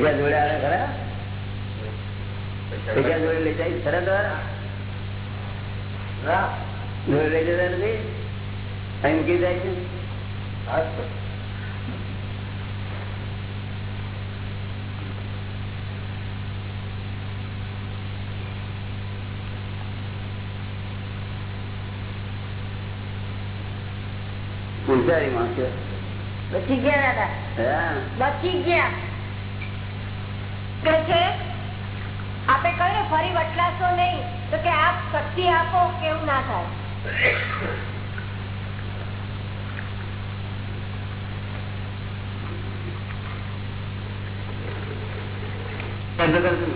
પૈસા જોડે આવે ખરા? પૈસા જોડે લઈ જાય ખરા તમારા? જોડે લઈ જતા નથી? અહીં મૂકી જાય છે? પૂજારી માં બચી ગયા દાદા. હા. બચી ગયા. કે છે આપે કહ્યું ફરી વટલાશો નહીં તો કે આપ શક્તિ આપો કેવું ના થાય બંધ કરજો.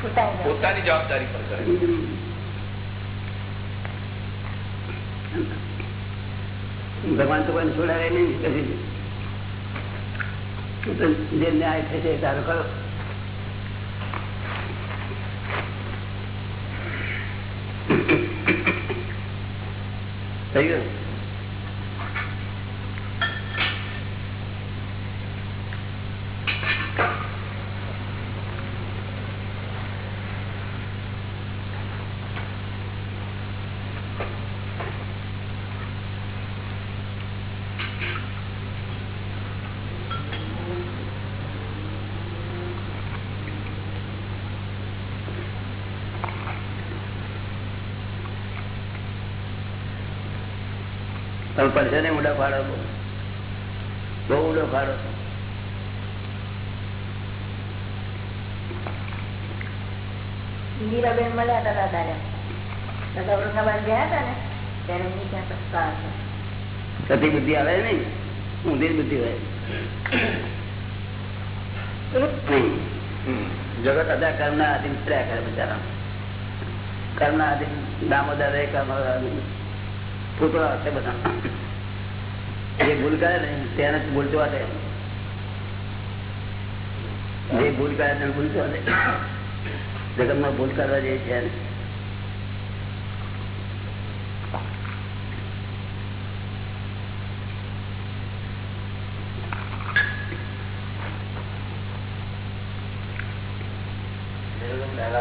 છૂટાઈ જાઓ. પોતાની જવાબદારી પર કરે ભગવાન તો કોઈને છોડાવે નહીં કદી. તો જે ન્યાય થશે એ તારો કરો થઈ ગયું? તમે પડશે ને ઊંડો ફાળો બહુ. બહુ ઊંડો ફાળો. ઇન્દિરાબેન મળ્યા હતા દાદાને દાદા ઔરંગાબાદ ગયા હતા ને ત્યારે એમની ત્યાં પ્રસ્તાવ હતો. સતી બુદ્ધિ આવે નહીં ઊંધી બુદ્ધિ હોય. જગત અદા કર્મના આધીન કરે બિચારા કર્મના આધીન દામોદર કર્મ પૂતળા હશે બધા. જે ભૂલ કરે ને, તેને જોવા દે. જે ભૂલ કરે તેને ભૂલ જોવા દે. જગતમાં ભૂલ કરવા જે છે.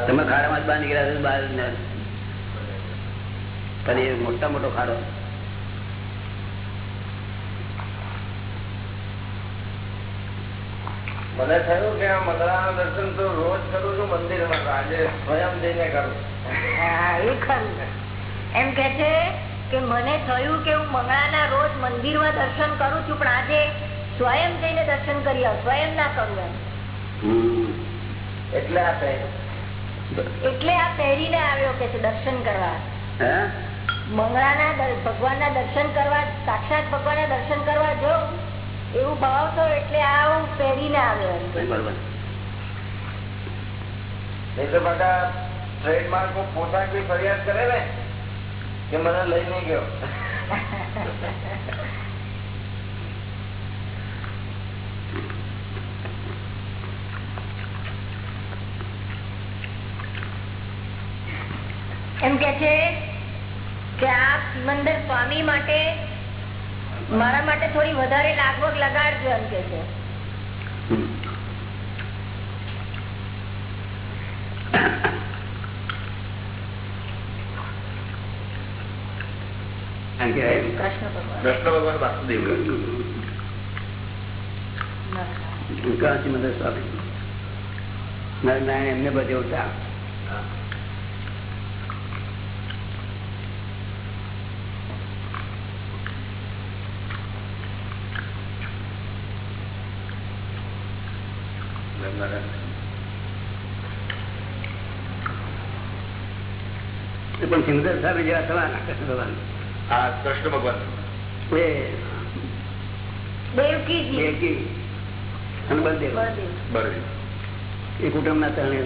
તમે ખાડામાં જ બહાર નીકળ્યા બહાર ફરી એ મોટા મોટો ખાડો. મને થયું કે આ મંદિરના દર્શન તો રોજ કરું છું મંદિરમાં આજે સ્વયં જઈને કરું. એ ખરું. એમ કે છે કે મને થયું કે હું મંગળાના રોજ મંદિરમાં દર્શન કરું છું પણ આજે સ્વયં જઈને દર્શન કરી આવું સ્વયં ના કરું એમ. એટલે આ એટલે આ પહેરીને આવ્યો કે દર્શન કરવા. મંગળાના દર- ભગવાનના દર્શન કરવા સાક્ષાત ભગવાનના દર્શન કરવા જો એવું ભાવ એટલે આ પહેરીને આવ્યો એમ. બરોબર નહીં તો બધા ટ્રેડમાર્ક પોતા કોઈ ફરિયાદ કરે ને કે મને લઈ નહીં ગયો. એમ કે છે કે આ સિમંદર સ્વામી માટે મારા માટે થોડી વધારે લાગવગ લગાડજો એમ કે છે. કૃષ્ણ ભગવાન. વાસુદેવ. કાંચી મંદિર સ્વામી. નારાયણ એમને બધે ઉઠા પણ સિંદર સાહેબ જેવા થવાના કૃષ્ણ ભગવાન. હા કૃષ્ણ ભગવાન. એ. દેવકીજી. દેવકી અને બળદેવ. બરાબર એ કુટુંબના ત્રણે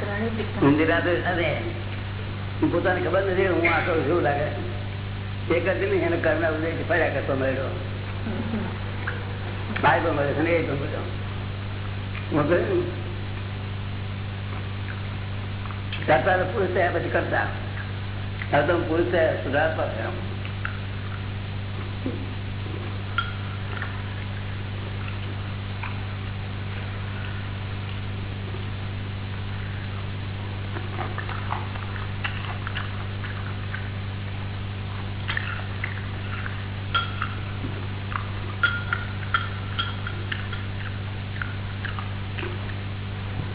ત્રણેય પિતા. ઇન્દિરા તો અરે પોતાને ખબર નથી, હું આ કરું શું લાગે. એ કરતી નહીં એને કરના ઉદય ફર્યા કરતો મળ્યો. બાય પણ મળે છે ને એ પણ મળ્યો. કરતા તો પુરુષ થયા પછી કરતા. હવે તો પુરુષ થયા સુધારતા થયા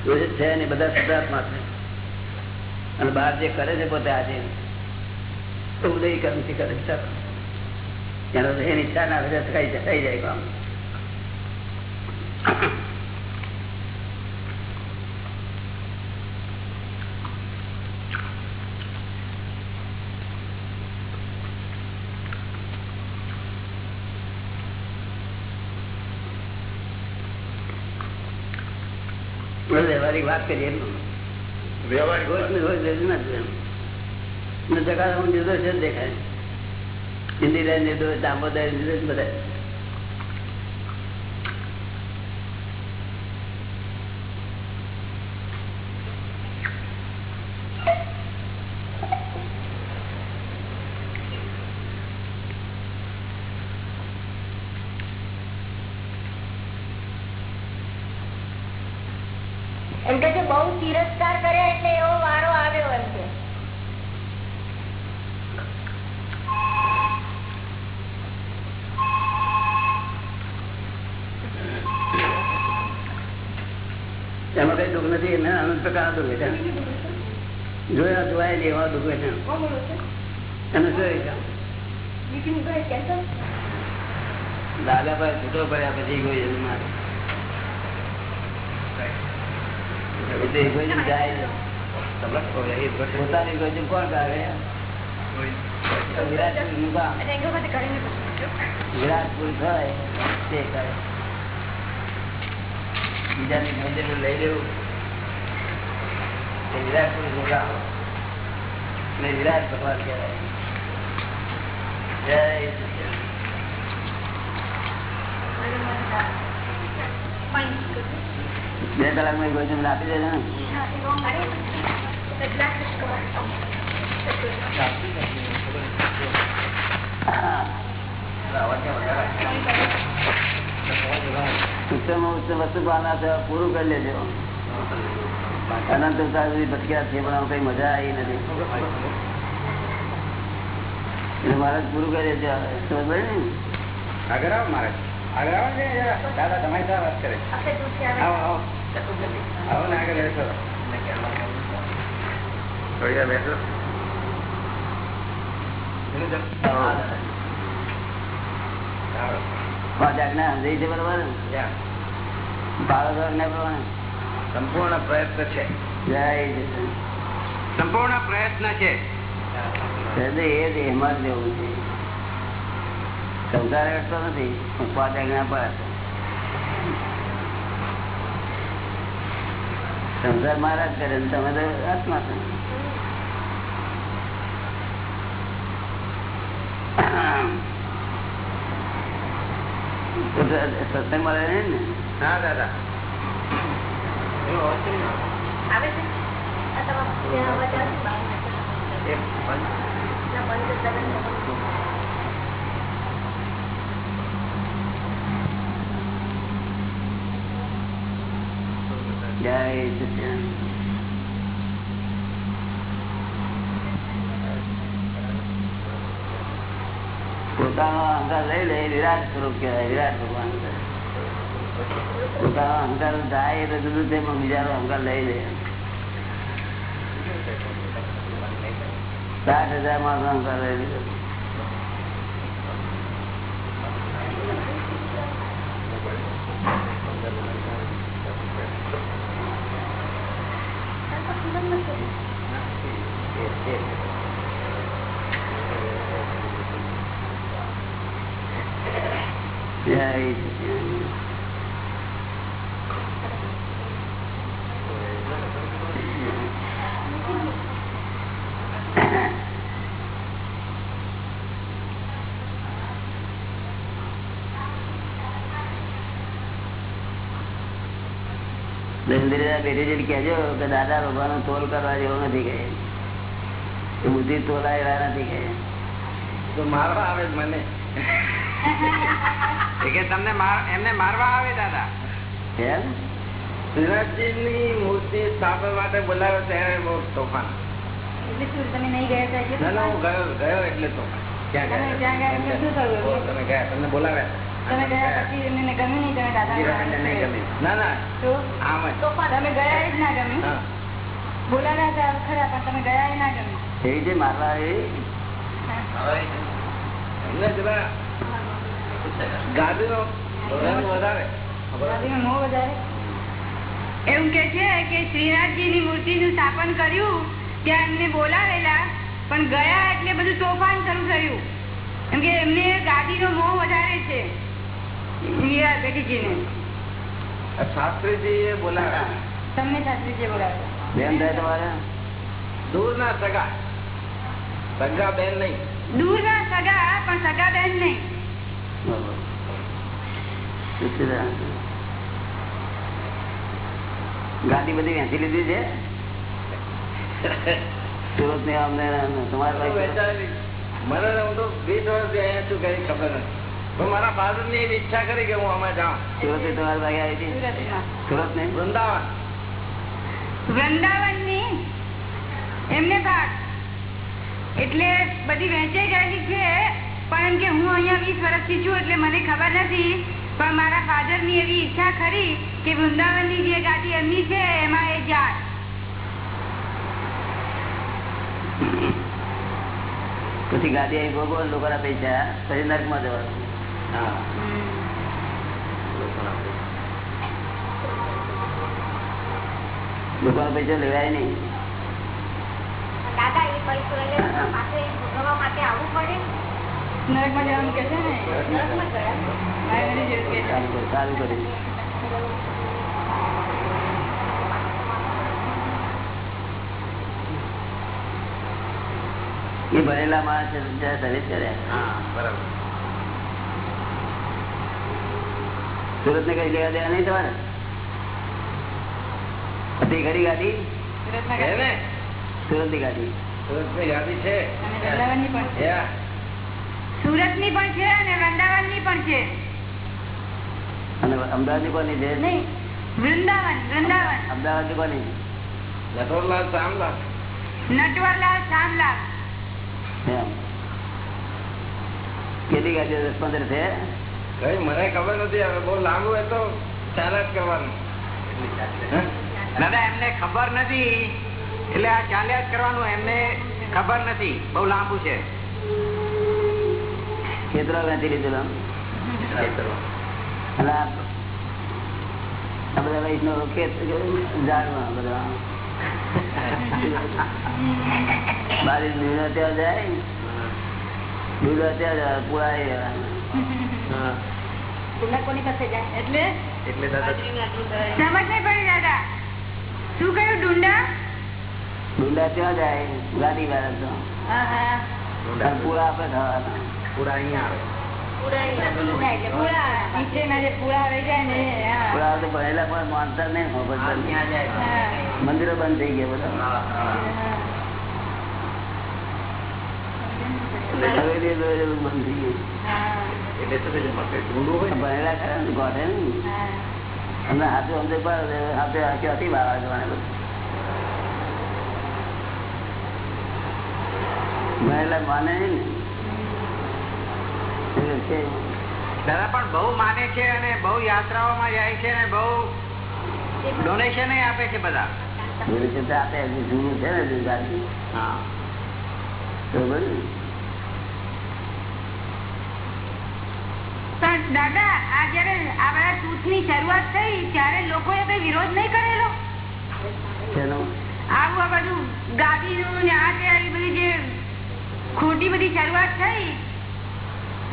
પુરુષ છે ને બધા શુદ્ધાત્મા છે. અને બહાર જે કરે છે પોતે આજે ઉદય કર્મથી કરે છે. એનો ઈચ્છા ના થઈ જાય કામ. વ્યવહારિક વાત કરીએ વ્યવહારિક રોજ ને રોજ નથી જગા હું નિર્દોષ જ દેખાય. ઇન્દિરા નિર્દોષ દામોદર નિર્દોષ બધા એમ કે છે બહુ તિરસ્કાર કરે એટલે એવો વારો આવ્યો એમ કે એમાં કઈ દુઃખ નથી એને અનંત પ્રકાર દુઃખ છે. જોયા જોવાય નહીં એવા એનું શું છે? દાદા પર કોઈ જન્મ કાઢે? તો કરે બીજાની મંદિર લઈ લેવું. વિરાટ પુરુષનું કામ ને વિરાટ ભગવાન કહેવાય જય સચિદાનંદ. બે કલાકમાં egoism આપી દેજો ને ઉત્તમમાં ઉત્તમ વસ્તુ પામના છે પૂરું કરી લેજો અનંત અવતાર સુધી ભટક્યા છે પણ આમાં કઈ મજા આવી નથી. એટલે મારે પૂરું કરી ને? આગળ આવો મારે આગળ આવો ને દાદા તમારી સાથે વાત કરે. આવો આવો. આવો ને આગળ બેસો. થોડી વાર બેસો. પાંચ આજ્ઞા સમજાઈ છે બરોબર. બાળકો પ્રમાણે સંપૂર્ણ પ્રયત્ન છે. સંપૂર્ણ પ્રયત્ન છે. એ જ એમાં રહેવું છે. સંસાર અડતો નથી પાંચ આજ્ઞા પર સંસાર મારા જ કરે તમે તો આત્મા છો. સત્સંગ મળે ને? હા દાદા. જય સચિદાનંદ. પોતાનો અહંકાર લઈ લે વિરાટ સ્વરૂપ કહેવાય વિરાટ ભગવાન અહંકાર જાય એટલે જુદું છે પણ બીજાનો અહંકાર લઈ લે. સાઠ હજાર માણસ અહંકાર લઈ લીધો જય જઈને કહેજો કે દાદા ભગવાન તોલ કરવા જેવો નથી કહે. એ બુદ્ધિ એવા નથી કહે. તો મારવા આવે મને. કે તમને એમને મારવા આવે દાદા. એમ? શ્રીનાથજી ની મૂર્તિ સ્થાપવા માટે બોલાવ્યો ત્યારે બહુ તોફાન. એટલે તમે નહીં ગયા હતા ના ના હું ગયો ગયો એટલે તોફાન. ક્યાં ગયા શું થયું? તમે ગયા તમને બોલાવ્યા? એવું કે છે કે શ્રીનાથજી ની મૂર્તિ નું સ્થાપન કર્યું ત્યાં એમને બોલાવેલા પણ ગયા એટલે બધું તોફાન શરૂ થયું. એમ કે એમને ગાદી નો મોહ વધારે છે. શાસ્ત્રીજી એ બોલાવ્યા. તમને શાસ્ત્રીજીએ બોલાવ્યા. બેન થાય તમારે? દૂર ના સગા. સગા બેન નહીં. દૂર ના સગા પણ સગા બેન નહીં. ગાડી બધી વેચી લીધી છે? સુરતની અમને તમારે. મને તો હું તો વીસ વર્ષથી અહીંયા છું કઈ ખબર નથી. મારા ફાધરની એવી ઈચ્છા કરી કે હું આમાં જાઉં. સુરતની તમારી ભાગે આવી હતી? સુરત ને વૃંદાવન. વૃંદાવનની એમને ભાગ એટલે બધી વેચાઈ ગયેલી છે પણ એમ કે હું અહીંયા વીસ વર્ષથી છું એટલે મને ખબર નથી. પણ મારા ફાધરની એવી ઈચ્છા ખરી કે વૃંદાવનની જે ગાડી એમની છે એમાં એ જાય. પછી ગાડી આવી ભોગવો લોકો પૈસા પછી નર્કમાં જવાનું. હા. લોકો પૈસા લેવાય નહીં. દાદા એ પૈસો એ ભોગવવા માટે આવવું પડે. નરકમાં જવાનું કે છે ને? નરકમાં ગયા મારી મને જેવું કે છે. સારું કર્યું, સારું કર્યું એ ભણેલા માણસ છે બિચારા સર્વિસ કરે હા બરાબર સુરત ને કઈ લેવા દેવા નહીં તમારે? હતી ખરી ગાડી? ને સુરતની? ગાડી. સુરતની ગાડી છે. અને વૃંદાવનની પણ છે. અને વૃંદાવન પણ છે અને વૃંદાવનની પણ છે. અને અમદાવાદની કોની છે? વૃંદાવન વૃંદાવન. અમદાવાદની કોની? નટવરલાલ શામલાલ. નટવરલાલ શામલાલ. કેટલી ગાડી દસ પંદર છે? મને ખબર નથી હવે બહુ લાંબુ હોય તો ચાલ્યા જ કરવાનું. દાદા એમને ખબર નથી. એટલે આ ચાલ્યા જ કરવાનું એમને ખબર નથી. બહુ લાંબુ છે. ખેતરો વેચી લીધેલો આ બધા વૈષ્ણવ ખેત ઝાડમાં બધા. બારી દૂધ ત્યાં જાય. દૂધ ત્યાં જાય. મંદિરો બંધ થઈ ગયા બધા. પણ બહુ માને છે અને બહુ યાત્રાઓમાં જાય છે અને બહુ ડોનેશન આપે છે બધા. એવી આપે જૂનું છે ને હા. બરોબર ને? પણ દાદા આ જયારે આપણા બધા ની શરૂઆત થઈ ત્યારે લોકો કઈ વિરોધ નહીં કરેલો? આવું આ બધું ગાદીનું ને આ તે બધી જે ખોટી બધી શરૂઆત થઈ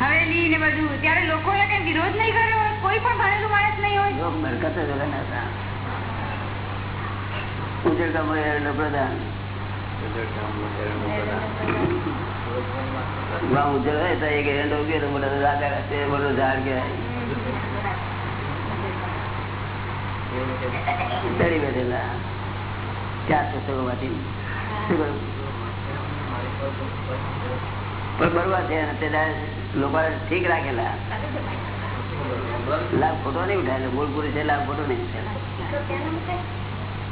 હવેલી ને બધું ત્યારે લોકોએ કઈ વિરોધ નહીં કર્યો હોય? કોઈ પણ ભણેલું માણસ નહીં હોય? મિલકત જ વગર હતા. ઉજળ પ્રધાન. ગામ ઉજળ હોય તો એક એરંડો ઉગ્યો તો મોટો રાજા છે મોટો ઝાડ કહેવાય ચડી બેઠેલા ચાર પુસ્તકોમાંથી શું કહ્યું? પણ બરોબર છે અને તે લોકો ઠીક રાખેલા લાભ ખોટો નહીં ઉઠાયેલો મૂળ પુરુષ છે લાભ ખોટો નહીં ઉઠાયેલો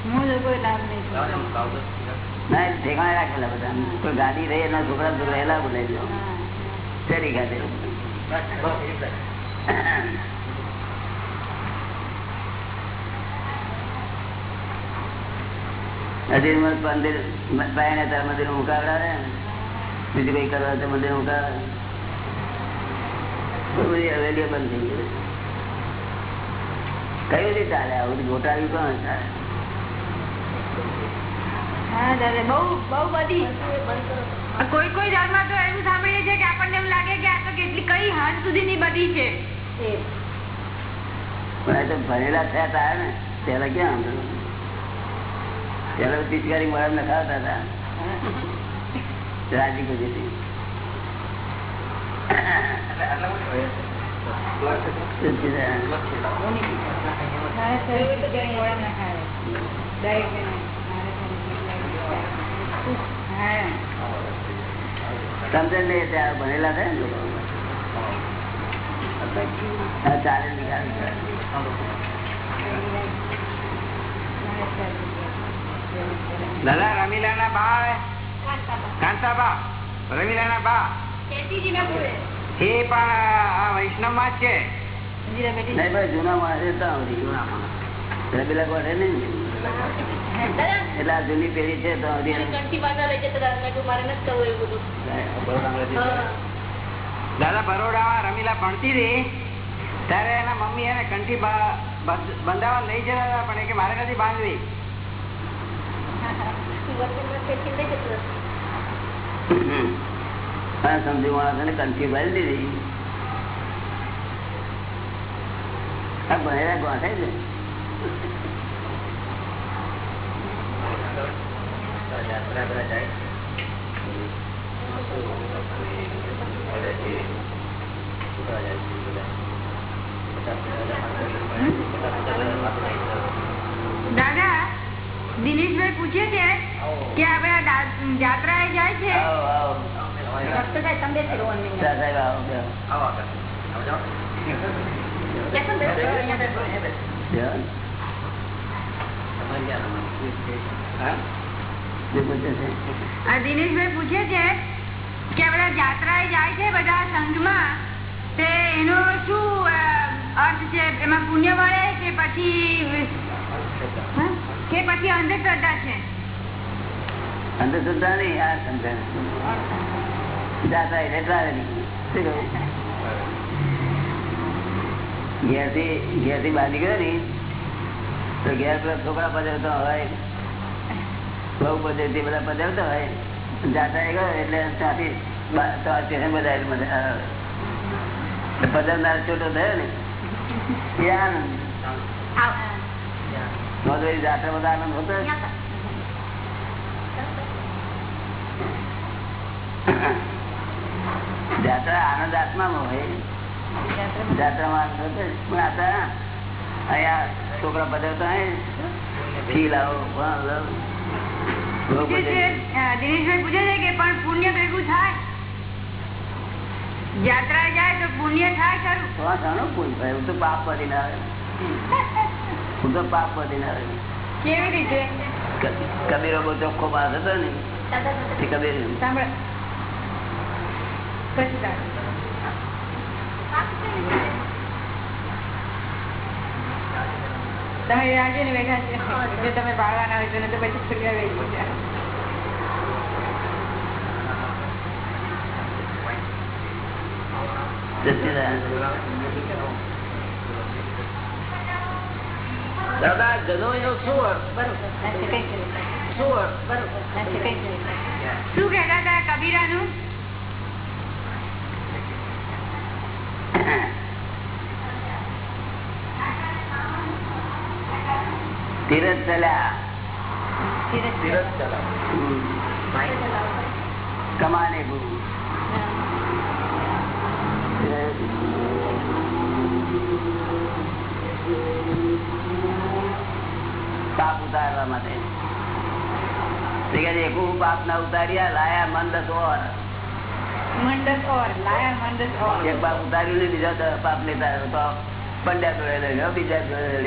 હું લોકો લાભ નહીં ના ઠેકાણે રાખેલા બધા. કોઈ ગાડી રહી એના છોકરા છોકરા બોલાવી દો. ચડી ખાતે મંદિર બાયણે તાર મંદિર મુકાવડાવે બીજું કઈ કરવા તો મંદિર મુકાવે બધી હવેલીઓ થઈ ગયું કયું રીતે ચાલે? આવું બધું ગોટાવી કોણ ચાલે. કોઈ કોઈ ધર્મ તો એવું સાંભળીએ છીએ કે આપણને એમ લાગે કે આ તો કેટલી કઈ હદ સુધીની બધી છે. પણ આ તો ભણેલા થયા હતા ને પેલા ક્યાં પેલા પિચકારી મળે નખાવતા હતા રાજી ગુજી સમજણ નહીં ત્યાં ભણેલા થાય ને લોકો. ચાલે દાદા રમીલા ના. બા કાંતા રમીલા ના બા. એ પણ આ વૈષ્ણવમાં છે. નહીં ભાઈ જૂના માણસ હતા આવડી. રબીલા નહીં એટલે આ જૂની પેઢી છે તો દાદા. બરોડામાં રમીલા ભણતી હતી ત્યારે એના મમ્મી એને કંઠી બંધાવા લઈ જતા હતા પણ એ કે મારે નથી બાંધવી. સમજી માણસ ને કંઠી બાંધી દીધી. આ ભણેલા છે? દાદા દિનેશભાઈ પૂછે છે કે આપણે જાત્રા એ જાય છે? આવો આવો સા સાહેબ આવો બેહો. બેહો. જે પૂછે છે આ દિનેશભાઈ પૂછે છે કે આપણે જાત્રાએ જાય છે બધા સંઘમાં? તે એનો શું અર્થ છે? એમાં પુણ્ય મળે કે પછી કે પછી અંધશ્રદ્ધા છે? અંધશ્રદ્ધા નહીં આ સમજણ જાતા એટલે ટ્રાવેલિંગ ઘેરથી ઘેરથી બહાર નીકળ્યો ને ઘેર છોકરા હોય. હોય. જાતા ગયો બધા આનંદ આનંદ હોતો. જાત્રા આનંદ જાત્રામાં આનંદ હોતો પણ આ અહીંયા છોકરા પધારતા હોય ફી લાવો ફળ લાવો. બહુ પૂછે છે. બધે. અ, દિનેશભાઈ પૂછે છે કે પણ પુણ્ય ભેગું થાય? યાત્રા જાય તો પુણ્ય થાય ખરું? તો આ ઘણું પૂછ ભાઈ હું તો પાપ પડી ના આવે હું તો પાપ પડી ના આવે કેવી રીતે? ક- કબીરો બહુ ચોખ્ખો પાસ હતો ને તે કબીર સાંભળ. કશું કાઢ. તમે રાજે ને બેઠા છે. જો તમે પાડવાના હોય તો નહીં તો પછી છોકરા લઈ જશે દાદા જનો એનો શું અર્થ? શું અર્થ? શું કહેતા તીરથ ચલા કમાને ગુરુ પાપ ઉતારવા માટે. એકું પાપ ના ઉતાર્યા લાયા મન દસ ઓર મંડસ ઓર લાયા મંડસ ઓર એક પાપ ઉતાર્યું ને બીજા પાપ લેતા તો પંડ્યા જોડે લઈ લ્યો બીજા જોડે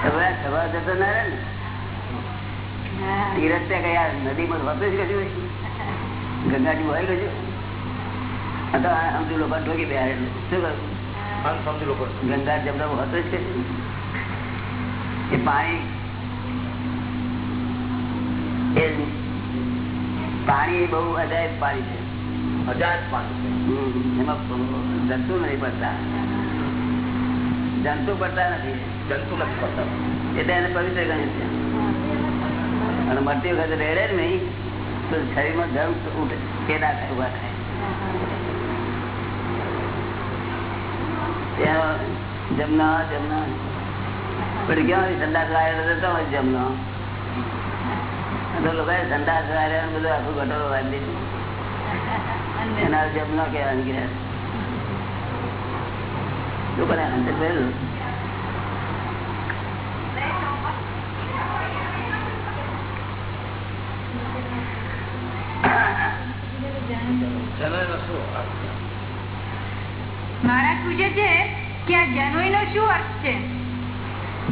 આ સવાર જતો ના રે ને. તીરથ ત્યાં કયા નદીમાં હોતું જ ગંગાજી હોય સમજુ લોકો ઠોકી બે શું કરું ગંગા જમણા હોતું જ એ પાણી એ પાણી બહુ અજાયબ પાણી છે. અજાયબ પાણી છે. એમાં જંતુ નહીં પડતા. જંતુ પડતા નથી. જંતુ નથી પડતા એટલે એને પવિત્ર ગણ્યું છે અને મરતી વખતે રેડે જ નહીં તો શરીરમાં જંગ ઉઠે પેદા થાય ઊભા થાય ત્યાં જમના જમના પછી ક્યાં સંદાસ વાળેલો તો હોય જમનો આ તો લોકોએ સંદાસ વાળેલું બધું આખું ગટરો વાળી દીધું એના જમનો કહેવાનું કે શું કરે અંતે પહેલું જનોય શું મહારાજ પૂછે છે કે આ જનોઈ નો શું અર્થ છે?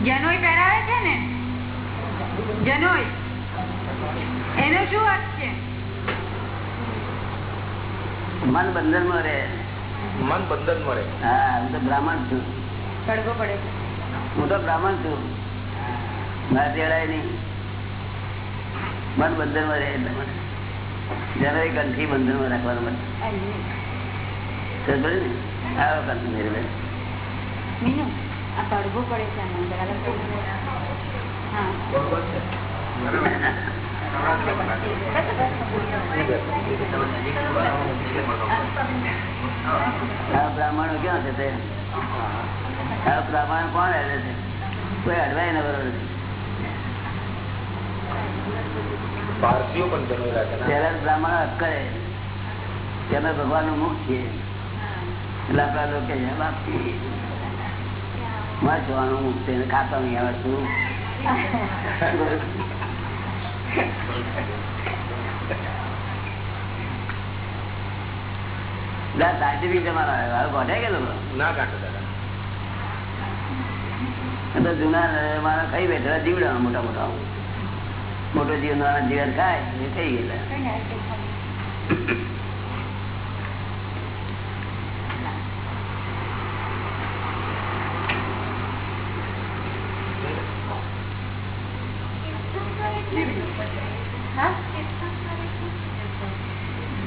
જનોઈ પહેરાવે છે ને? જનોઈ. એનો શું અર્થ છે? મન બંધનમાં રહે. મન બંધન મળે હા હું તો બ્રાહ્મણ છું. કડકો પડે હું તો બ્રાહ્મણ છું. મારે તેડાય નહીં. મન બંધનમાં રહે એટલે મને. જરા એક કંઠી બંધનમાં રાખવાનું સમજ આવો આ તડવો પડે છે બ્રાહ્મણો ક્યાં છે તે? બ્રાહ્મણ કોણ રહે છે? કોઈ અડવાય ન બરોબર પારસીઓ પણ જનોય છે પહેલા બ્રાહ્મણ કરે. કે અમે ભગવાનનું મુખ છીએ એટલે આપણા લોકો મારે જોવાનું મુખ છે ખાતા નહીં આવડતું સાયન્ટિફિક જમાનો આવ્યો ગોઠાઈ ગયેલો ના કાઢો દાદા. જૂના મારા કઈ બેઠેલા જીવડા મોટા મોટા. મોટો જીવ નાના જીવન થાય એ થઈ ગયેલા.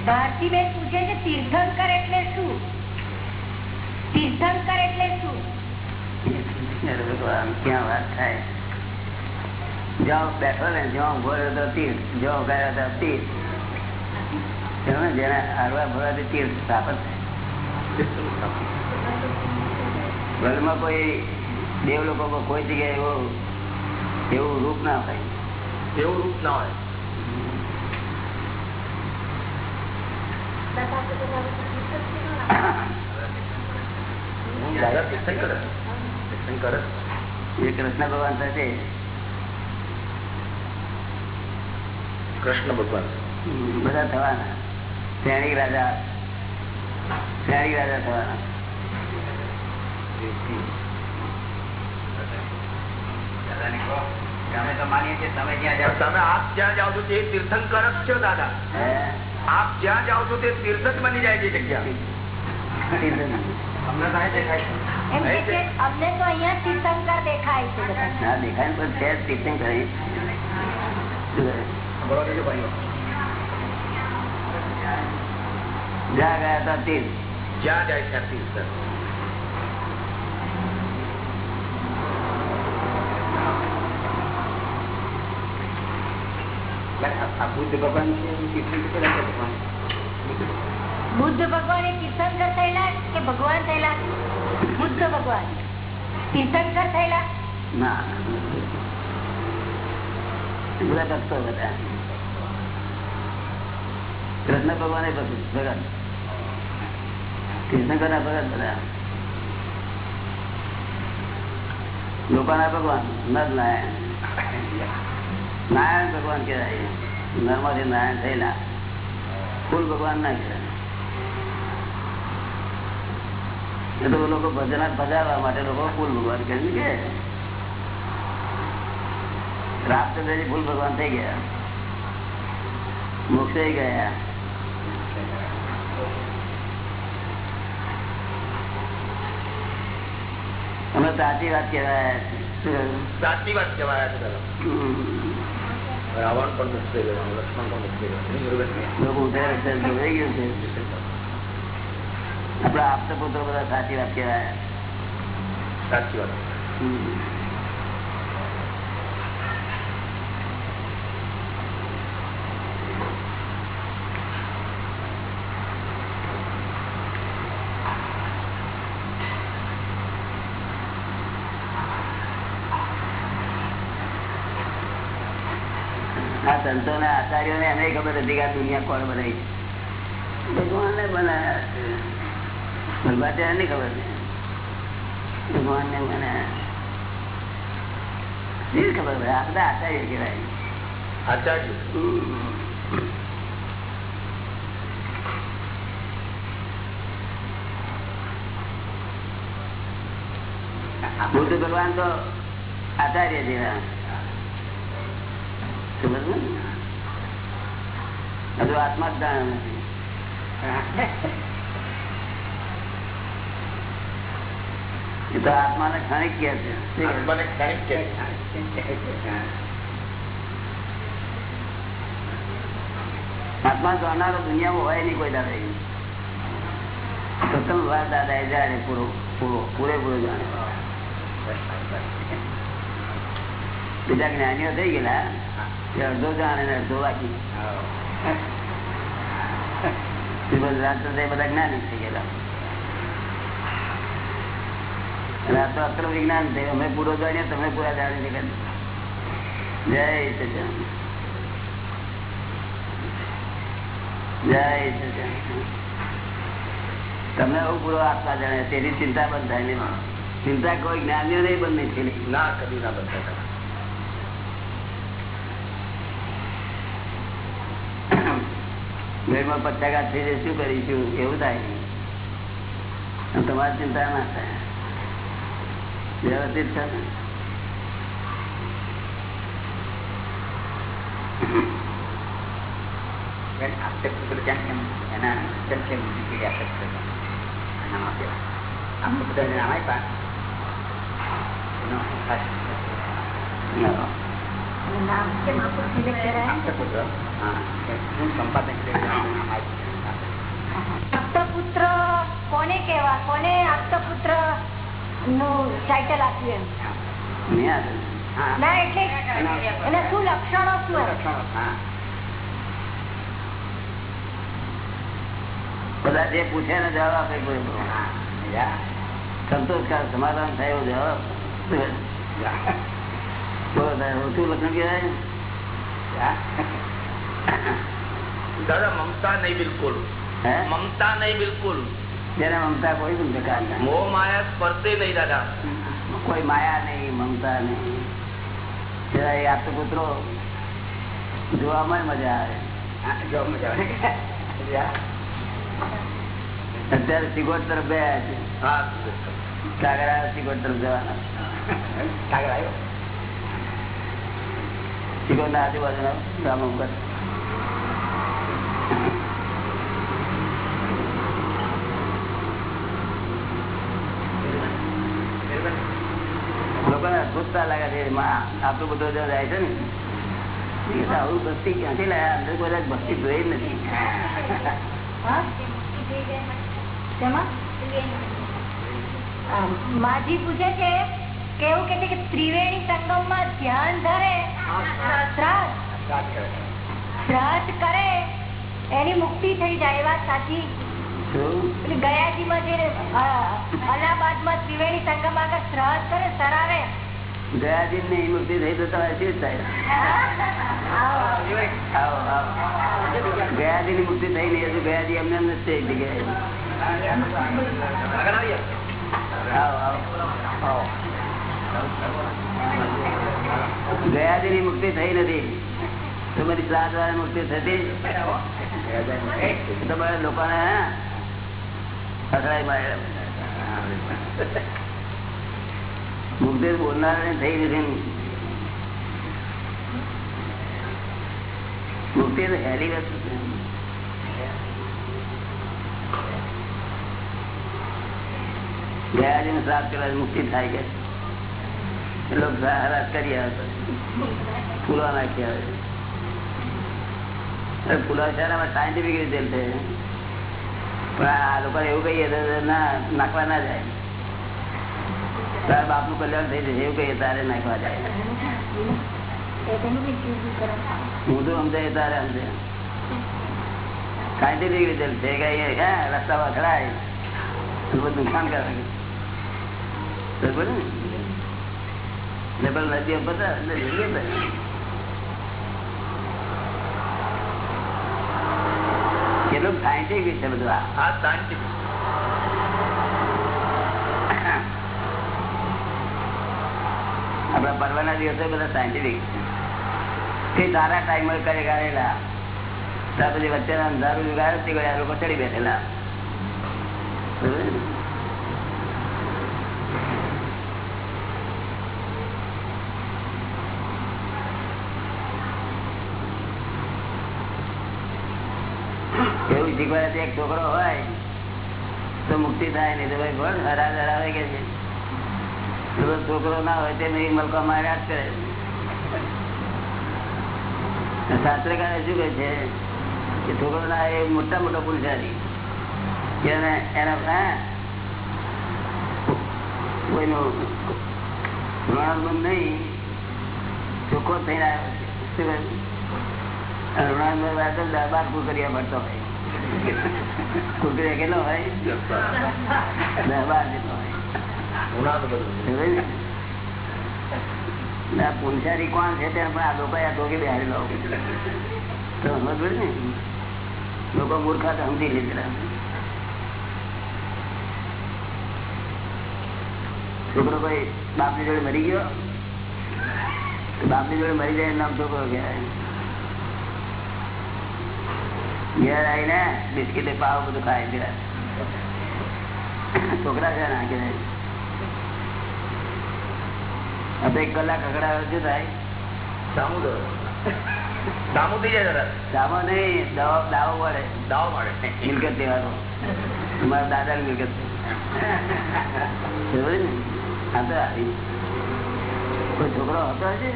ભારતીબેન પૂછે છે તીર્થંકર એટલે શું? તીર્થંકર એટલે શું? ભગવાન, ક્યાં વાત થાય? જ્યાં બેઠો ને જ્યાં ઊભો રહ્યો તીર્થ જ્યાં ઊભા રહ્યો તીર્થ જેને હરવા ભરવાથી તીર્થ સ્થાપન વર્લ્ડમાં કોઈ દેવ લોકો કોઈ જગ્યાએ એવો એવું રૂપ ના હોય. એવું રૂપ ના હોય. કૃષ્ણ ભગવાન થશે કૃષ્ણ ભગવાન. બધા થવાના. શ્રેણી રાજા. શ્રેણી રાજા થવાના. તમે આપ જ્યાં જાઓ છો તે તીર્થંકર જ છો દાદા. આપ જ્યાં જાઓ છો તે તીર્થ જ બની જાય છે જગ્યા. અમને થાય દેખાય એમ કે છે, અમને તો અહીંયા તીર્થંકર દેખાય છે બધા. દેખાય ને પણ છે તીર્થંકર? બોલો દેજો ભાઈઓ જ્યાં ગયા હતા તીર્થ જ્યાં જાય ત્યાં તીર્થ આ બુદ્ધ ભગવાન બુદ્ધ ભગવાન એ તીર્થંકર થયેલા કે ભગવાન થયેલા? બુદ્ધ ભગવાન. તીર્થંકર થયેલા? ના. બધા ભક્તો બધા કૃષ્ણ ભગવાન એ ભગત ના ભગત બધા લોકોના ભગવાન નર નારાયણ નારાયણ ભગવાન કહેવાય. નર્મથી નારાયણ થયેલા. ફૂલ ભગવાન ના કહેવાય. એ તો લોકો ભજન ભજાવવા માટે લોકો ફૂલ ભગવાન કહે કે? રામચંદ્રજી ફૂલ ભગવાન થઈ ગયા. મોક્ષ ગયા. અમે સાચી વાત કહેવાય. સાચી વાત કહેવાય છે રાવણ પણ મુક્ત થઈ લક્ષ્મણ પણ મુક્ત છે. આપડા આપતા પુત્રો બધા સાચી વાત કહેવાય. સાચી વાત આ સંતો ને આચાર્યો ને એને ખબર હતી કે આ દુનિયા કોણ બનાવી ભગવાન ને બનાવ્યા છે. ભગવાનની ખબર છે? ભગવાન ને બનાવ્યા ખબર પડે આ બધા આચાર્ય કહેવાય. આચાર્ય? બુદ્ધ ભગવાન તો આચાર્ય જેવા? હજુ આત્મા જ જાણે નથી. એ તો આત્માને ક્ષણિક કહે છે. આત્માને ક્ષણિક કહે છે. આત્મા જાણનારો દુનિયામાં હોય નહીં કોઈ દાદા પ્રથમ વાર દાદા એ જાણે પૂરો પૂરો પૂરેપૂરો જાણે. બીજા જ્ઞાનીઓ થઈ ગયેલા. અડધો જાણે ને અડધો બાકી બધા જ્ઞાની થઈ ગયેલા અને આ તો અક્રમ વિજ્ઞાન છે અમે પૂરો જાણીએ તમે પૂરા જાણી શકે જય સચિદાનંદ. જય. તમને આવું પૂરો આપવા જાણે તેની ચિંતા બંધ થાય નહીં ચિંતા કોઈ જ્ઞાનીઓ નહીં બંધ નહીં ના કદી ના બનતા ઘરમાં પચાઘાત થઈ જાય શું કરીશું? એવું થાય. તમારી ચિંતા ના થાય. વ્યવસ્થિત છે ને? બધા નામ કેમ આપણું સિલેક્ટ કરાય આપતપુત્ર કોને કેવા કોને આપતપુત્રનું ટાઇટલ આપ્યું એમ. ના, એટલે એના શું લક્ષણો શું બધા જે પૂછે ને જવાબ આપે કોઈ સંતોષકાર સમાધાન થાય જવાબ. શું લક્ષણ કહેવાય દાદા મમતા નહીં બિલકુલ. મમતા નહીં બિલકુલ. જેને મમતા કોઈ પણ પ્રકારના મોહ માયા સ્પર્શે નહીં દાદા. કોઈ માયા નહીં મમતા નહીં. જરા એ આપતો પુત્રો જોવામાં મજા આવે. અત્યારે સિગોટ તરફ ગયા છે. હા સિગોટ તરફ. જવાના. સિગોટ ના આજુબાજુના ગામો ઉપર લોકોને અદભુતતા લાગે છે આપણું બધું જો જાય છે ને આવું ભક્તિ ક્યાંથી લાયા અંદર કોઈ ભક્તિ જોઈ નથી માજી પૂછે છે કે એવું કે છે કે ત્રિવેણી સંગમમાં ધ્યાન ધરે શ્રાદ્ધ કરે. એની મુક્તિ થઈ જાય એ વાત સાચી. શું? ગયાજી માં જે અલ્હાબાદમાં ત્રિવેણી સંગમ આગળ શ્રાદ્ધ કરે સરાવે. દયાજી ની મુક્તિ થઈ તો તમારે શું થાય? ગયાજી ની મુક્તિ થઈ નહીં હજુ ગયાજી એમને એમ નથી થઈ આવો આવો. આવો. ગયાદીની મુક્તિ થઈ નથી. તમારી શ્રાદ્ધ વાળા મુક્તિ થતી તમારે લોકોને મુક્તિ બોલનાર થઈ નથી. મુક્તિ તો હેલી વસ્તુ છે. ગયા દિન શ્રાદ્ધ કરવા મુક્તિ થાય કે? લોકો હરાશ કરી આવે ફૂલો સાયન્ટિફિક રીતે પણ આ લોકો એવું કહીએ નાખવા ના જાય. તારા બાપનું કલ્યાણ થઈ જશે, એવું કહીએ તારે નાખવા જાય. હું તો સમજાય તારે સમજે સાયન્ટિફિક રીતે છે કે રસ્તા અથડાય બધું નુકસાન કરે. બરોબર ને? ડબલ નદી બધા. કેટલું સાયન્ટિફિક છે બધું આ? સાયન્ટિફિક આપણા પર્વના દિવસે બધા સાયન્ટિફિક તે તારા ટાઈમ કરે ગાળેલા ત્યાં પછી વચ્ચે અંધારું ગાળે તે ગયા લોકો ચડી બેઠેલા. શીખવાડે એક છોકરો હોય, તો મુક્તિ થાય નહીં. તો ભાઈ ભણ હરા હરાવે કે છે? છોકરો ના હોય તે નહીં મલકો માર્યા જ કરે શાસ્ત્રકારે શું કહે છે? કે છોકરો ના એ મોટા મોટા પુરુષારી. એને હા? કોઈનું ઋણાનુબંધ નહીં, ચોખ્ખો થઈને આવ્યો છે. ઋણાનુબંધ બાર કુકરિયા ભરતો હોય કુકરિયા કેટલો હોય દસ બાર જેટલો હોય ના પુનસારી કોણ છે ત્યાં પણ આ લોકો આ બેહાડી તો સમજ ને લોકો મૂર્ખા તો સમજી લીધેલા છોકરો ભાઈ બાપની જોડે મરી ગયો બાપની જોડે મરી જાય નામ છોકરો કહેવાય ઘેર આવીને બિસ્કીટ પાવ બધું ખાય ગયા છોકરા છે નાખી દે આ એક કલાક અગડાવે શું થાય દામુ દામુ થઈ જાય જરા દાવો નહીં દાવો દાવો પડે દાવ મળે. મિલકત દેવાનો તમારા દાદા ની? મિલકત? આ તો છોકરો હતો છે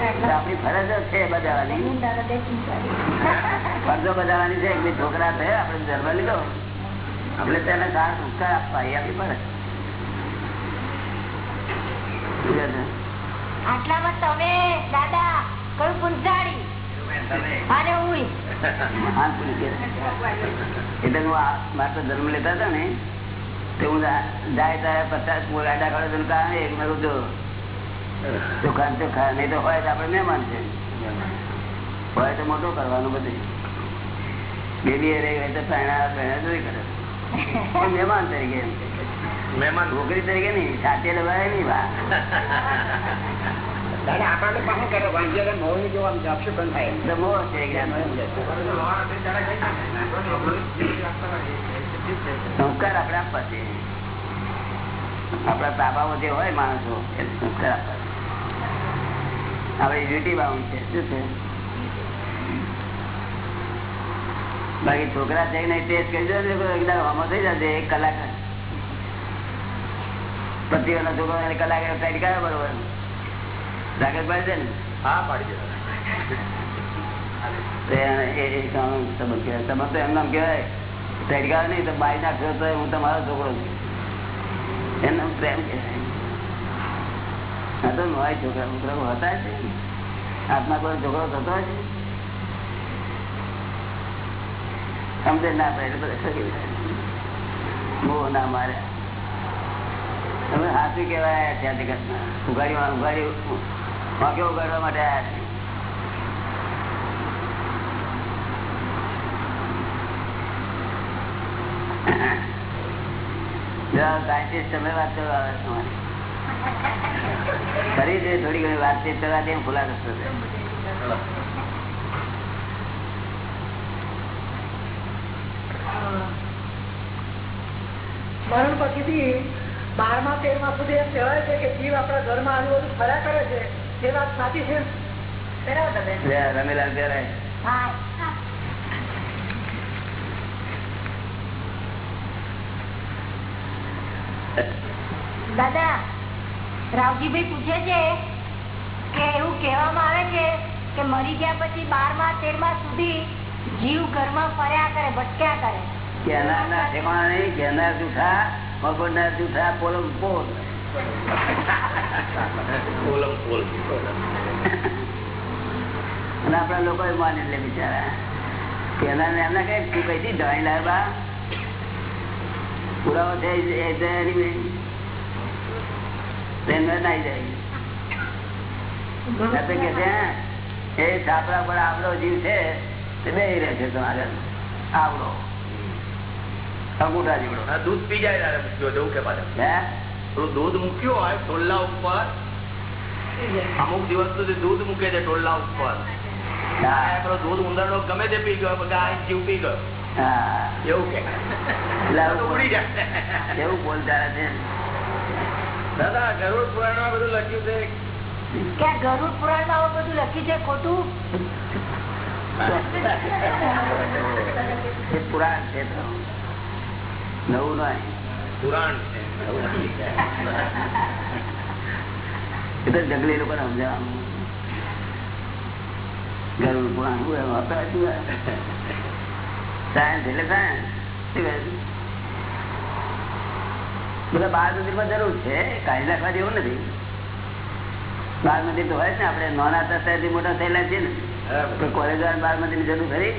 આપણી ફરજ છે ફરજો છે એક છોકરા છે આપણે જન્મ લીધો. આપણે તેને સાર ઉપકાર આપવા એ આપણી ફરજ આટલામાં તમે દાદા કયું પુંજાડી અને હું મહાન પુરુષ છે. એટલે હું મારે તો જન્મ લેતા હતા ને તે હું જાય ત્યારે પચાસ મોડા કાઢો તો કાં એક મેં કીધું તો નહીં તો હોય તો આપડે મહેમાન છે હોય તો મોટું કરવાનું બધું બેબી એ હોય તો પહેણા પહેણા જોઈ કરે મહેમાન તરીકે મહેમાન છોકરી તરીકે નહીં સાથે લવાય નહીં વા આપણને પાસે કરે વાંચીએ મોહની જો આમ જાપશું પણ છે. સંસ્કાર આપણે આપવા છે આપણા તાબાઓ જે હોય માણસો એ સંસ્કાર આપવા છે. ડ્યુટી બાઉન્ડ છે. શું છે? બાકી છોકરા જઈને ટેસ્ટ કરી દો ને એકદમ હમો થઈ જશે એક કલાક પતિ વાળા છોકરો એને કલાક ટાઈટ કરે બરોબર. રાકેશ પાડી દે ને. હા પાડી દે. તમે તો એમ નામ કહેવાય. તડકા નહીં તો બાઈ નાખ્યો તો હું તમારો છોકરો છું. એનો પ્રેમ આ તો નવાય છોકરા છોકરા હતા કોઈ છોકરો થતો સમજે ના. મોહ ના મારે. તમે હાથું કેવાય ત્યાં માટે આવ્યા છે. સાયન્ટિસ્ટ તમે વાત કરો, આવે તમારી. છે થોડી ઘણી વાતચીત કરવાથી ખુલા રસ્તો છે મરણ પછીથી બારમા તેરમા સુધી એમ કહેવાય છે કે જીવ આપણા ઘરમાં બધું ફર્યા કરે છે. એ વાત સાચી છે? રમેલા રમીલાલ પહેરાય. દાદા રાવજીભાઈ પૂછે છે કે એવું કહેવામાં આવે છે કે મરી ગયા પછી બારમા તેરમા સુધી જીવ ઘરમાં ફર્યા કરે ભટક્યા કરે? કેનારના ઠેકાણા નહીં કેનાર જૂઠા મગોડનાર જૂઠા પોલમ પોલ. પોલમ પોલ. અને આપણા લોકો માની લે બિચારા. કેનાર ને એમને કઈ તું કઈ જવાઈ લાવે બા? પુરાવો છે એની બી. તેને નાઈ જાય એટલે કે છે એ છાપરા પર આવડો જીવ છે તે બે રહે છે તમારે. આવડો. અંગૂઠા જીવડો. દૂધ પી જાય મૂક્યો જવું કે પાછળ દૂધ મૂક્યું હોય ટોલ્લા ઉપર. અમુક દિવસ સુધી દૂધ મૂકે છે ટોલ્લા ઉપર. હા. ઉંદર દૂધ ઉંદરડો ગમે તે પી ગયો બધા જીવ પી ગયો. હા. એવું કે. એવું બોલતા છે. દાદા ગરુડ પુરાણમાં બધું લખ્યું છે ક્યાં ગરુડ પુરાણમાં બધું લખ્યું છે ખોટું? પુરાણ છે નવું નહીં. પુરાણ છે. એ તો જંગલી લોકો સમજાવવાનું. ગરુડ પુરાણ? સાયન્સ એટલે સાયન્સ? બધા બાર મંદિરમાં જરૂર છે કાઢી નાખવા જેવું નથી. બાર મંદિર તો હોય ને આપણે નાના હતા ત્યારથી મોટા થયેલા છીએ ને કોલેજ વાળા બાર મંદિરની જરૂર ખરી?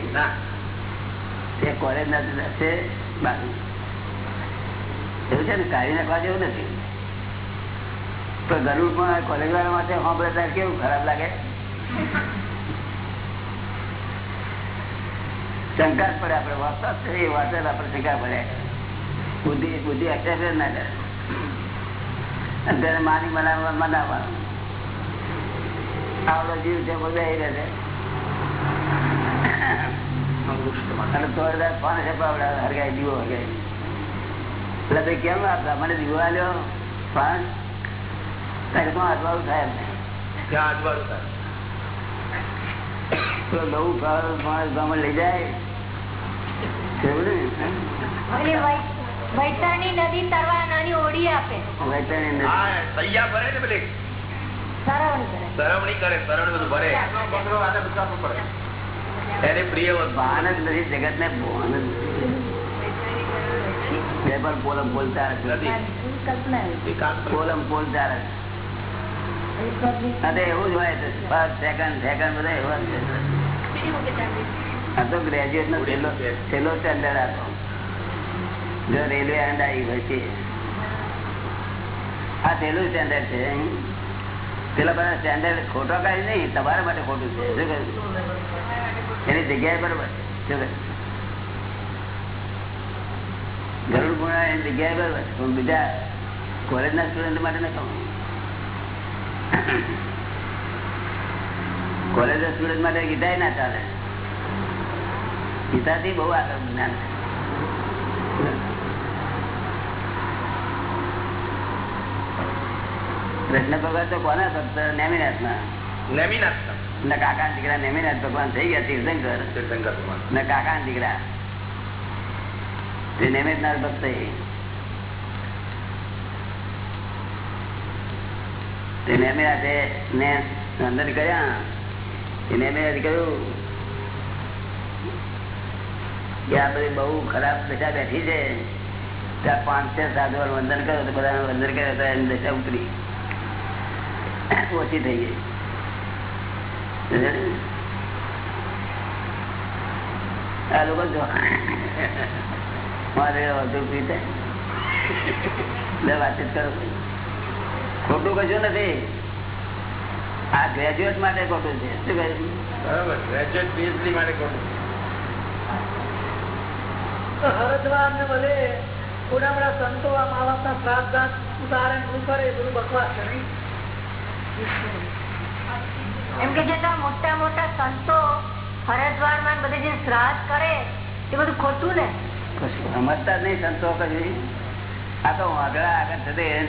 એ કોલેજ ના છે બાર એવું છે ને કાઢી નાખવા જેવું નથી. તો જરૂર પણ કોલેજ વાળા માટે સાંભળે કેવું ખરાબ લાગે? શંકા પડે આપડે વાત છીએ, વાંચતા જ આપણે શંકા પડે. બુદ્ધિ બુદ્ધિ એક્સરસાઇઝ ના કરે અત્યારે માની મનાવવા મનાવવાનું. આવડો જીવ છે બધા એ રહે છે કેમ આપતા? મને દીવો પણ થાય તો નવું ફળ માણસ ગામમાં લઈ જાય. વૈતરણી નદી તરવા નાની ઓડી આપે. વૈતરણી નદી. હા સૈયા ભરે ને પેલી. સરવણી કરે. સરવણી બધું ભરે. એને પ્રિય ભાન જ નથી જગત ને ભાન જ બે પોલમ બોલતા નથી. કલ્પના એ કામ કરે. પોલમ બોલતા રહે. એવું જ હોય છે ફર્સ્ટ સેકન્ડ સેકન્ડ બધા એવા જ છે. આ તો ગ્રેજ્યુએટ નો છેલ્લો છેલ્લો સ્ટેન્ડર્ડ આપો રેલવે એન્ડ આવી હોય છે. આ પેલું સ્ટેન્ડર્ડ છે. પેલા બધા સ્ટેન્ડર્ડ ખોટો કાઢી નહીં, તમારા માટે ખોટું છે. એની જગ્યાએ બરોબર. ગરુડ ગુણા એની જગ્યાએ બરોબર. પણ બીજા કોલેજના સ્ટુડન્ટ માટે ન કહું કોલેજ સ્ટુડન્ટ માટે ગીતા ના ચાલે. ગીતાથી બહુ આગળ જ્ઞાન કૃષ્ણ ભગવાન તો કોના ભક્ત? નેમિનાથ ના નેમિનાથ ને કાકા દીકરા નેમિનાથ ભગવાન થઈ ગયા તીર્થંકર. તીર્થંકર. ને કાકા દીકરા. તે નેમિનાથ ભક્ત તે નેમિનાથે ને અંદર કર્યા. તે નેમિનાથે કહ્યું કે આ બધી બહુ ખરાબ દશા બેઠી છે. ત્યાં પાંચ છ સાધુ વંદન કર્યો તો બધા વંદન કર્યો તો એની દશા ઉતરી. ઓછી થઈ ગઈ આ લોકો જો મારે અધૂર રીતે વાતચીત કરો. ખોટું કશું નથી. આ ગ્રેજ્યુએટ માટે ખોટું છે. શું કહ્યું બરાબર ગ્રેજ્યુએટ પીએચડી માટે ખોટું. હરદ્વાર ને બધે થોડા બધા સંતો આ મા બાપના શ્રાદ્ધ ઉદાહરણ કરે બધું બકવાસ છે નહીં? એમ કે જેટલા મોટા મોટા સંતો હરદ્વારમાં બધે જે શ્રાદ્ધ કરે એ બધું ખોટું ને? સમજતા જ નહીં સંતો કઈ આ તો વાંધળા આગળ થતી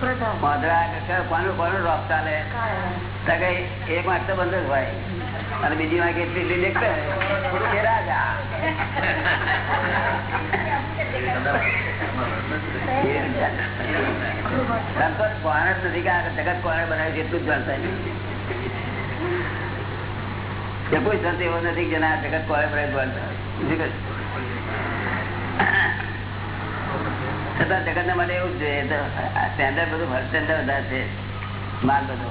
પ્રધાન. વાંદડા આગળ કોનું કોનું રોપ ચાલે? તો કે એક વાંક તો બંધ જ હોય. અને બીજી હોય. એ રાજા સંતો કોણ નથી કે આ જગત કોણે બનાવ્યું એટલું જ જાણતા કોઈ સંત એવો નથી કે ના જગત કોણે બનાવ્યું જગત ને માટે એવું જ જોઈએ સ્ટેન્ડર્ડ બધું ફર્સ્ટ સ્ટેન્ડર્ડ વધારે છે માલ બધો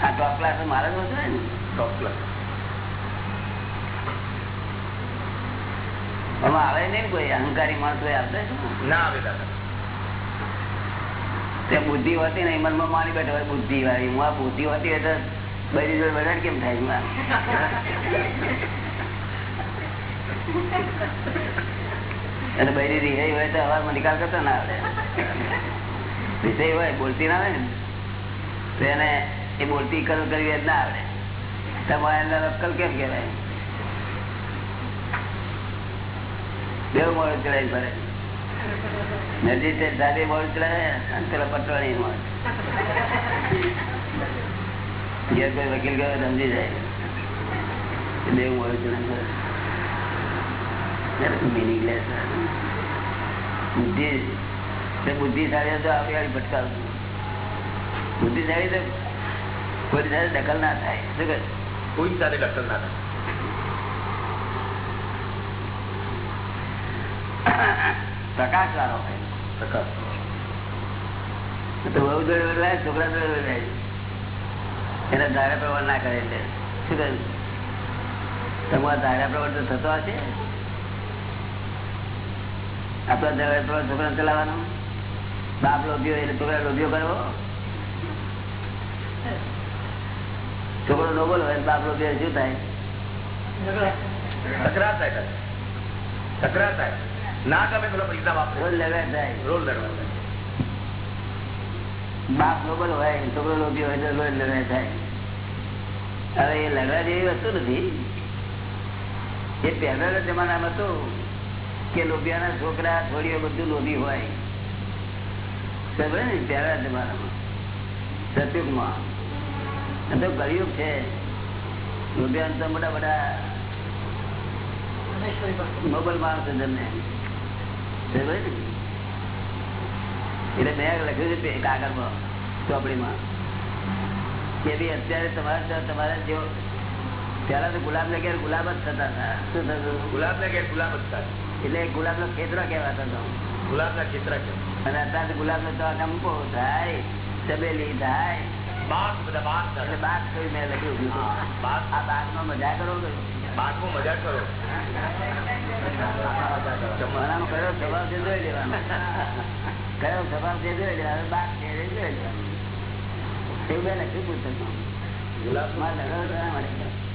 આ ટોપ ક્લાસ માલ જ વધુ ને ટોપ ક્લાસ આવે કોઈ અહંકારી માણસ હોય આવતા ના આવે તે બુદ્ધિ હોતી ને મનમાં માની બેઠા હોય બુદ્ધિ વાળી હું આ બુદ્ધિ હોતી હોય તો બધી જોડે વધારે કેમ થાય? અને બૈરી રિહાઈ હોય તો અવાજમાં નિકાલ કરતો ના આવડે વિષય હોય બોલતી ના હોય ને. તો એને એ બોલતી કલ કરવી ના આવડે. તમારે અંદર અક્કલ કેમ કહેવાય? બેવ મોડું ચડાવી પડે મેજિસ્ટ્રેટ સાથે મોડું ચડાવે અને પેલા પટવાણી મોડું ઘેર કોઈ વકીલ ગયો તો સમજી જાય. બેવ મોડું ચડાવે. મિનિંગલેસ બુદ્ધિ, તે બુદ્ધિશાળી તો આવી વાળી ભટકાવું બુદ્ધિશાળી તો કોઈ સાથે દખલ ના થાય. શું કહે? કોઈ સાથે દખલ ના થાય. પ્રકાશ વાળો પ્રકાશ. તો બહુ જોડે વળવાય, છોકરા જોડે વળવાય. એના ધારા પ્રવણ ના કરે એટલે. શું કહ્યું? તમારા ધારા પ્રવણ તો થતો હશે? આપણા ધારા પ્રવણ છોકરા ચલાવવાનો? બાપ લોભ્યો એટલે છોકરા લોભ્યો કરવો? છોકરો નોબલ હોય બાપ લોભ્યો શું થાય? તકરાર થાય. તકરાર થાય. ના ગમે રોજ રોજ લડવા બાપ નોબલ હોય છોકરો લોભી હોય તો રોજ લડાઈ થાય હવે એ લડવા જેવી વસ્તુ નથી. એ પહેલાના જમાનામાં હતું કે લોભિયાના છોકરા છોડીઓ બધું લોભી હોય. ખબર ને પહેલા જમાનામાં. સતયુગમાં તો કળિયુગ છે. લોભિયા તો મોટા મોટા નોબલ માણસો જન્મે એટલે મેં લખ્યું છે કાગળમાં ચોપડીમાં કે ભાઈ અત્યારે તમારે તમારે જો પેલા તો ગુલાબ ને ઘેર ગુલાબ જ થતા હતા. શું થતું ગુલાબ ને ઘેર ગુલાબ જ એટલે ગુલાબ નો ખેતરો કહેવાતો હતા. ગુલાબ ના ચિત્ર છે અને અત્યારે ગુલાબ નો તો થાય ચબેલી થાય. બાગ બધા બાગ. બાગ કઈ મેં લખ્યું. હા, બાગ. આ બાગમાં મજા કરો કે બાગમાં મજા કરો. જમાનામાં કયો સ્વભાવ છે જોઈ લેવાનો. કયો સ્વભાવ છે જોઈ લેવાનો. બાગ છે જોઈ લેવાનું. એવું બે લખ્યું પૂછતો ગુલાબ. મારે લગાડવા માટે.